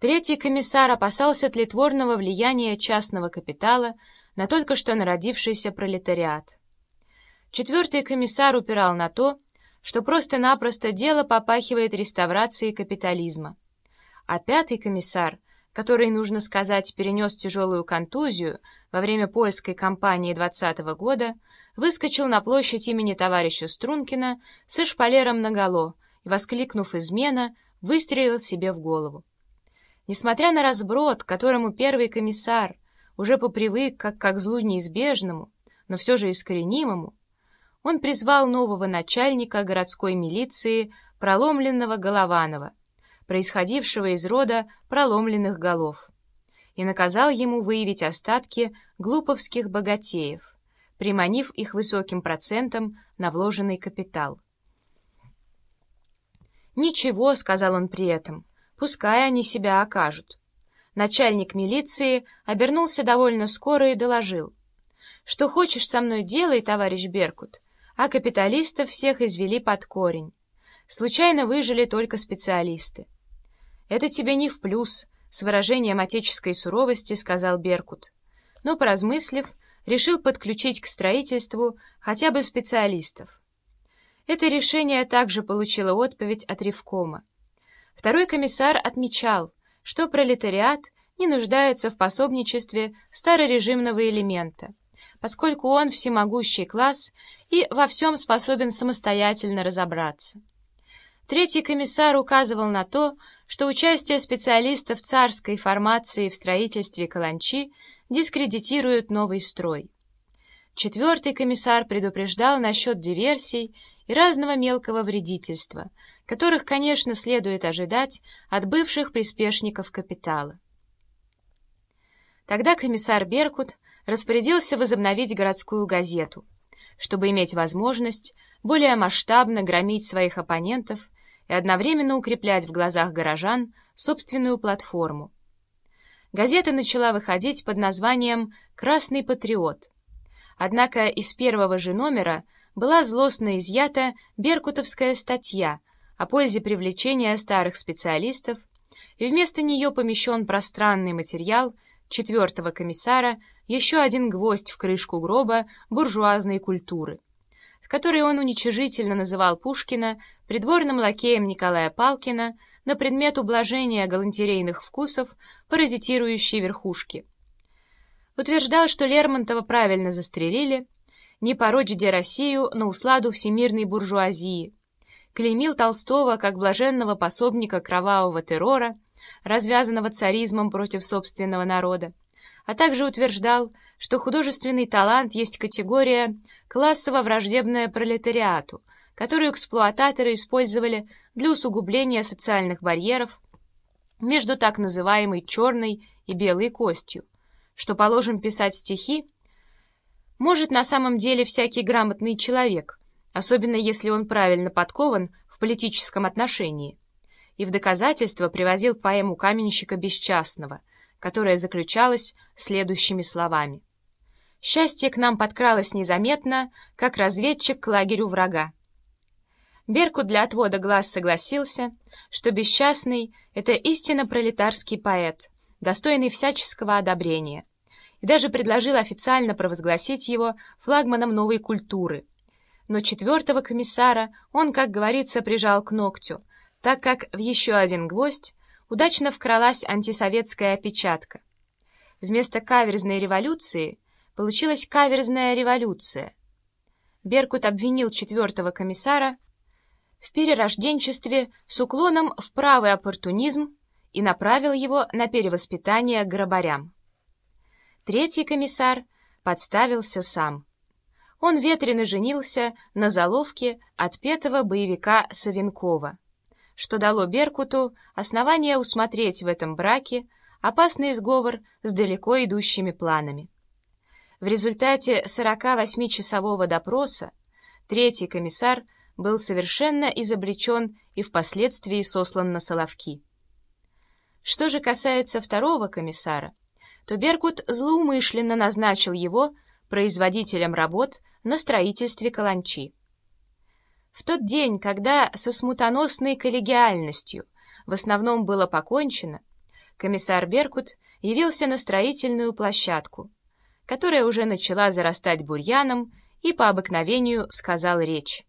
Третий комиссар опасался тлетворного влияния частного капитала на только что народившийся пролетариат. Четвертый комиссар упирал на то, что просто-напросто дело попахивает реставрацией капитализма. А пятый комиссар, который, нужно сказать, перенес тяжелую контузию во время польской кампании 20 -го года, выскочил на площадь имени товарища Стрункина со шпалером наголо и, воскликнув «измена», выстрелил себе в голову. Несмотря на разброд, которому первый комиссар уже попривык как, как злу неизбежному, но все же искоренимому, он призвал нового начальника городской милиции проломленного Голованова, происходившего из рода проломленных голов, и наказал ему выявить остатки глуповских богатеев, приманив их высоким процентом на вложенный капитал. «Ничего», — сказал он при этом, — Пускай они себя окажут. Начальник милиции обернулся довольно скоро и доложил. Что хочешь со мной делай, товарищ Беркут, а капиталистов всех извели под корень. Случайно выжили только специалисты. Это тебе не в плюс, с выражением отеческой суровости сказал Беркут. Но, поразмыслив, решил подключить к строительству хотя бы специалистов. Это решение также получило отповедь от Ревкома. Второй комиссар отмечал, что пролетариат не нуждается в пособничестве старорежимного элемента, поскольку он всемогущий класс и во всем способен самостоятельно разобраться. Третий комиссар указывал на то, что участие специалистов царской формации в строительстве каланчи дискредитирует новый строй. Четвертый комиссар предупреждал насчет диверсий и разного мелкого вредительства, которых, конечно, следует ожидать от бывших приспешников капитала. Тогда комиссар Беркут распорядился возобновить городскую газету, чтобы иметь возможность более масштабно громить своих оппонентов и одновременно укреплять в глазах горожан собственную платформу. Газета начала выходить под названием «Красный патриот», однако из первого же номера была злостно изъята беркутовская статья о пользе привлечения старых специалистов, и вместо нее помещен пространный материал четвертого комиссара еще один гвоздь в крышку гроба буржуазной культуры, в которой он уничижительно называл Пушкина придворным лакеем Николая Палкина на предмет ублажения галантерейных вкусов паразитирующей верхушки. Утверждал, что Лермонтова правильно застрелили, не порочь де Россию на усладу всемирной буржуазии, клеймил Толстого как блаженного пособника кровавого террора, развязанного царизмом против собственного народа, а также утверждал, что художественный талант есть категория классово враждебная пролетариату, которую эксплуататоры использовали для усугубления социальных барьеров между так называемой черной и белой костью, что положим писать стихи может на самом деле всякий грамотный человек, особенно если он правильно подкован в политическом отношении, и в доказательство привозил поэму каменщика Бесчастного, которая заключалась следующими словами. «Счастье к нам подкралось незаметно, как разведчик к лагерю врага». Беркут для отвода глаз согласился, что Бесчастный — это истинно пролетарский поэт, достойный всяческого одобрения, и даже предложил официально провозгласить его флагманом новой культуры — но четвертого комиссара он, как говорится, прижал к ногтю, так как в еще один гвоздь удачно вкралась антисоветская опечатка. Вместо каверзной революции получилась каверзная революция. Беркут обвинил четвертого комиссара в перерожденчестве с уклоном в правый оппортунизм и направил его на перевоспитание грабарям. Третий комиссар подставился сам он ветрено женился на заловке отпетого боевика Савенкова, что дало Беркуту основание усмотреть в этом браке опасный сговор с далеко идущими планами. В результате 48-часового допроса третий комиссар был совершенно изобличен и впоследствии сослан на Соловки. Что же касается второго комиссара, то Беркут злоумышленно назначил его производителем работ на строительстве каланчи. В тот день, когда со смутоносной коллегиальностью в основном было покончено, комиссар Беркут явился на строительную площадку, которая уже начала зарастать бурьяном и по обыкновению сказал речь.